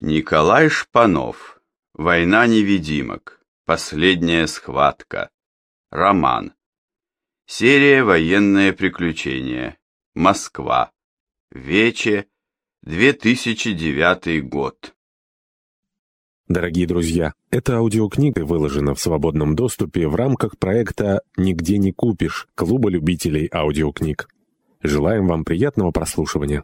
Николай Шпанов. Война невидимок. Последняя схватка. Роман. Серия «Военные приключения». Москва. Вече. 2009 год. Дорогие друзья, эта аудиокнига выложена в свободном доступе в рамках проекта «Нигде не купишь» Клуба любителей аудиокниг. Желаем вам приятного прослушивания.